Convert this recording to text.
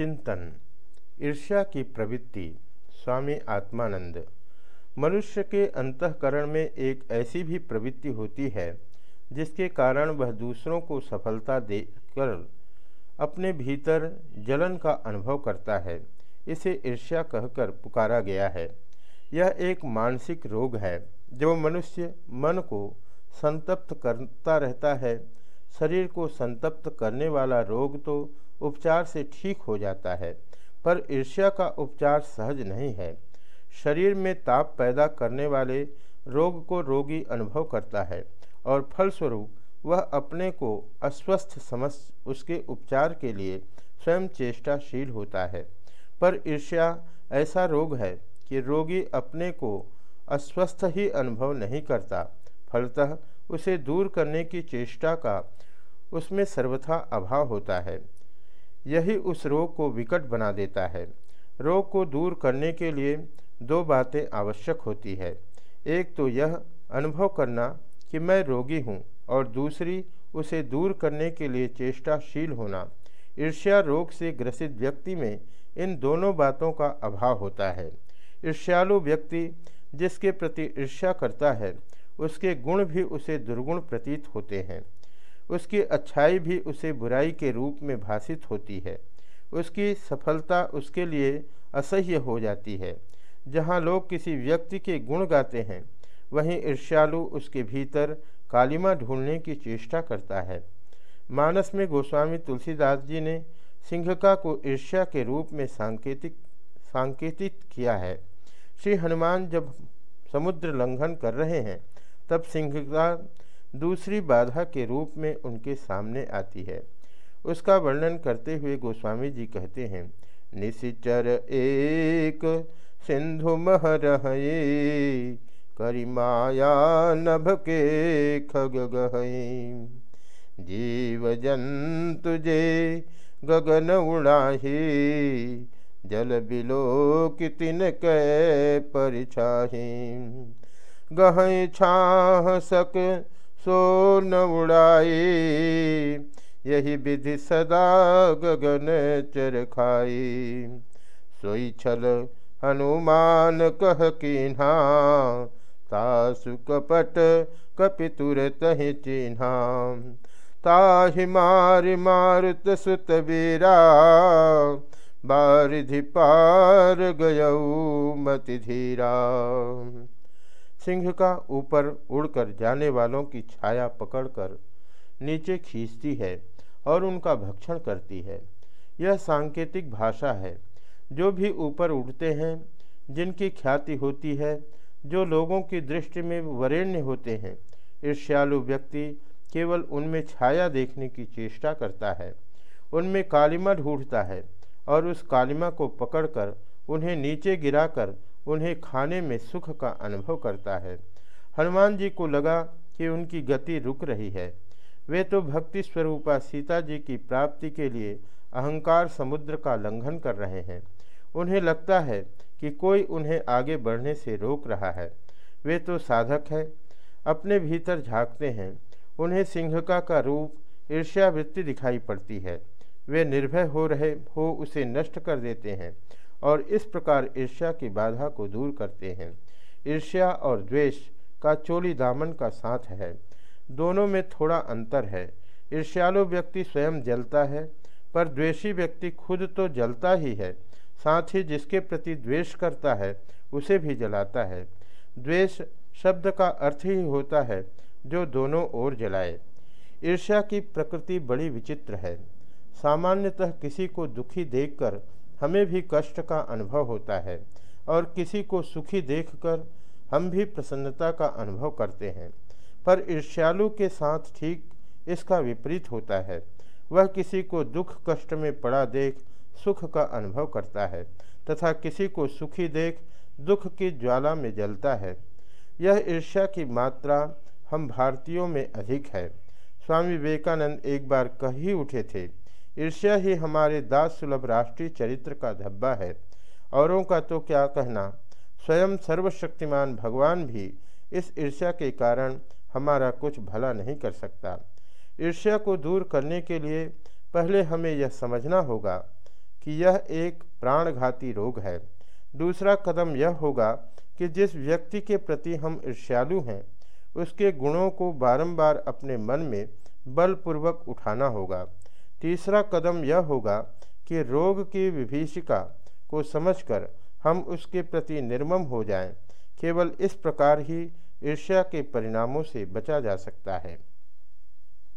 चिंतन। ईर्ष्या की प्रवृत्ति, स्वामी आत्मानंद। मनुष्य के अंतकरण में एक ऐसी भी प्रवृत्ति होती है, जिसके कारण वह दूसरों को सफलता देकर अपने भीतर जलन का अनुभव करता है। इसे ईर्ष्या कहकर पुकारा गया है। यह एक मानसिक रोग है, जो मनुष्य मन को संतप्त करता रहता है। शरीर को संतप्त करने वाला रोग तो उपचार से ठीक हो जाता है, पर ईर्ष्या का उपचार सहज नहीं है। शरीर में ताप पैदा करने वाले रोग को रोगी अनुभव करता है, और फलस्वरूप वह अपने को अस्वस्थ समझ उसके उपचार के लिए स्वयं चेष्टाशील होता है। पर ईर्ष्या ऐसा रोग है कि रोगी अपने को अस्वस्थ ही अनुभव नहीं करता, फलतः उसे दूर करने की चेष्टा का उसमें सर्वथा अभाव होता है। यही उस रोग को विकट बना देता है। रोग को दूर करने के लिए दो बातें आवश्यक होती है। एक तो यह अनुभव करना कि मैं रोगी हूँ और दूसरी, उसे दूर करने के लिए चेष्टाशील होना। ईर्ष्या रोग से ग्रसित व्यक्ति में इन दोनों बातों का अभाव होता है। ईर्ष्यालु व्यक्ति जिसके प्रति ईर्ष्या करता है, उसके गुण भी उसे दुर्गुण प्रतीत होते हैं। उसकी अच्छाई भी उसे बुराई के रूप में भाषित होती है। उसकी सफलता उसके लिए असह्य हो जाती है। जहाँ लोग किसी व्यक्ति के गुण गाते हैं, वहीं ईर्ष्यालु उसके भीतर कालिमा ढूँढने की चेष्टा करता है। मानस में गोस्वामी तुलसीदास जी ने सिंहका को ईर्ष्या के रूप में सांकेतिक, सांकेतित किया है। श्री हनुमान जब समुद्र लंघन कर रहे हैं, तब सिंहका दूसरी बाधा के रूप में उनके सामने आती है। उसका वर्णन करते हुए गोस्वामी जी कहते हैं, निशिचर एक सिंधु मह रहे करिमाया नभ के खग गहई जीव जंतु जे गगन उड़ाही, जल बिलो कितिन कै परिछाही। गह छाह सक सो न उड़ाए, यही विधि सदा गगन चर खाई सोई छल हनुमान कह किन्हा, तासु कपट कपितुर तहि चिन्हा। ताहि मार मारुत सुत बीरा बारिधि पार गयऊ मति धीरा। सिंह का ऊपर उड़कर जाने वालों की छाया पकड़कर नीचे खींचती है और उनका भक्षण करती है। यह सांकेतिक भाषा है। जो भी ऊपर उड़ते हैं, जिनकी ख्याति होती है, जो लोगों की दृष्टि में वरेण्य होते हैं ईर्ष्यालु व्यक्ति केवल उनमें छाया देखने की चेष्टा करता है। उनमें कालिमा ढूंढता है और उस कालिमा को पकड़कर उन्हें नीचे गिराकर उन्हें खाने में सुख का अनुभव करता है। हनुमान जी को लगा कि उनकी गति रुक रही है। वे तो भक्ति स्वरूपा सीता जी की प्राप्ति के लिए अहंकार समुद्र का लंघन कर रहे हैं। उन्हें लगता है कि कोई उन्हें आगे बढ़ने से रोक रहा है। वे तो साधक हैं, अपने भीतर झांकते हैं। उन्हें सिंहका का रूप ईर्ष्यावृत्ति दिखाई पड़ती है। वे निर्भय हो रहे, हो उसे नष्ट कर देते हैं। और इस प्रकार ईर्ष्या की बाधा को दूर करते हैं। ईर्ष्या और द्वेष का चोली दामन का साथ है। दोनों में थोड़ा अंतर है। ईर्ष्यालु व्यक्ति स्वयं जलता है, पर द्वेषी व्यक्ति खुद तो जलता ही है। साथ ही जिसके प्रति द्वेष करता है, उसे भी जलाता है। द्वेष शब्द का अर्थ ही होता है, जो दोनों ओर जलाए। ईर्ष्या की प्रकृति बड़ी विचित्र है। सामान्यतः किसी को दुखी देखकर हमें भी कष्ट का अनुभव होता है और किसी को सुखी देखकर हम भी प्रसन्नता का अनुभव करते हैं। पर ईर्ष्यालु के साथ ठीक इसका विपरीत होता है। वह किसी को दुख कष्ट में पड़ा देख सुख का अनुभव करता है तथा किसी को सुखी देख दुख की ज्वाला में जलता है। यह ईर्ष्या की मात्रा हम भारतीयों में अधिक है। स्वामी विवेकानंद एक कह कही उठे थे ईर्ष्या ही हमारे दास सुलभ राष्ट्रीय चरित्र का धब्बा है। औरों का तो क्या कहना? स्वयं सर्वशक्तिमान भगवान भी इस ईर्ष्या के कारण हमारा कुछ भला नहीं कर सकता। ईर्ष्या को दूर करने के लिए पहले हमें यह समझना होगा कि यह एक प्राणघाती रोग है। दूसरा कदम यह होगा कि जिस व्यक्ति के प्रति हम ईर्ष्यालु हैं, उसके गुणों को बारंबार अपने मन में बलपूर्वक उठाना होगा। तीसरा कदम यह होगा कि रोग की विभीषिका को समझकर हम उसके प्रति निर्मम हो जाएँ। केवल इस प्रकार ही ईर्ष्या के परिणामों से बचा जा सकता है